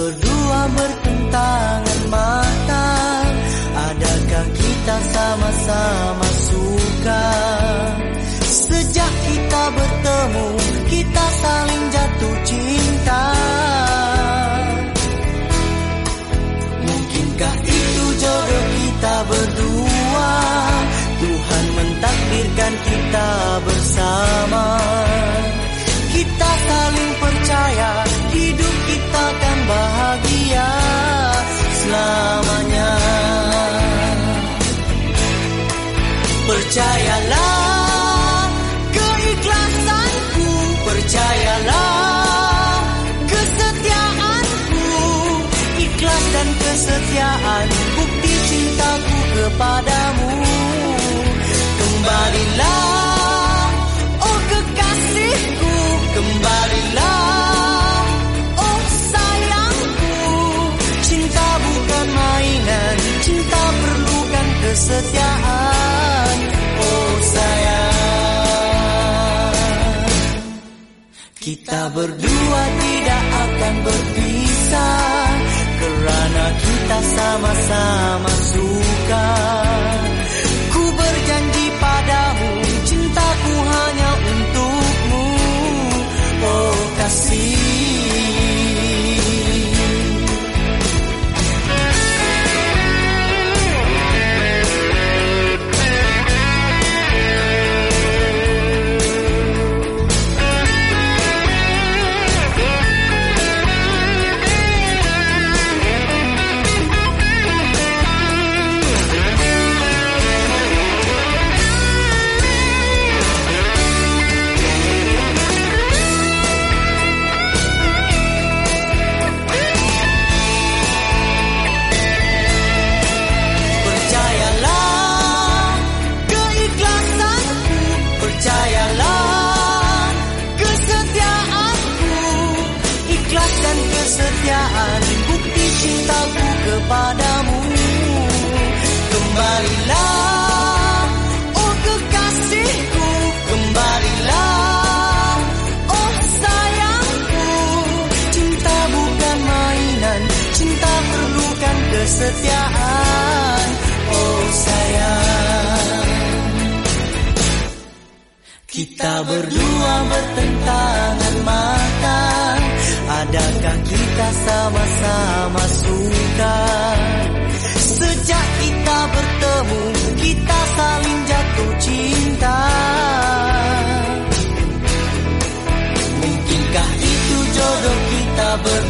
berdua bertentangan mata. Adakah kita sama-sama Percayalah keikhlasanku Percayalah kesetiaanku. Ikhlas dan kesetiaan Bukti cintaku kepadamu. Kembalilah Oh kekasihku Kembalilah Oh sayangku. Cinta bukan mainan Cinta perlukan kesetiaan Kita berdua tidak akan berpisah. Kerana kita sama-sama kesetiaan Bukti cintaku kepadamu. Kembalilah Oh kekasihku Kembalilah Oh sayangku. Cinta bukan mainan Cinta perlukan kesetiaan. Oh sayang Kita berdua bertentangan Bukankah kita sama-sama suka. Sejak kita bertemu Kita saling jatuh cinta. Mungkinkah itu jodoh kita bertemu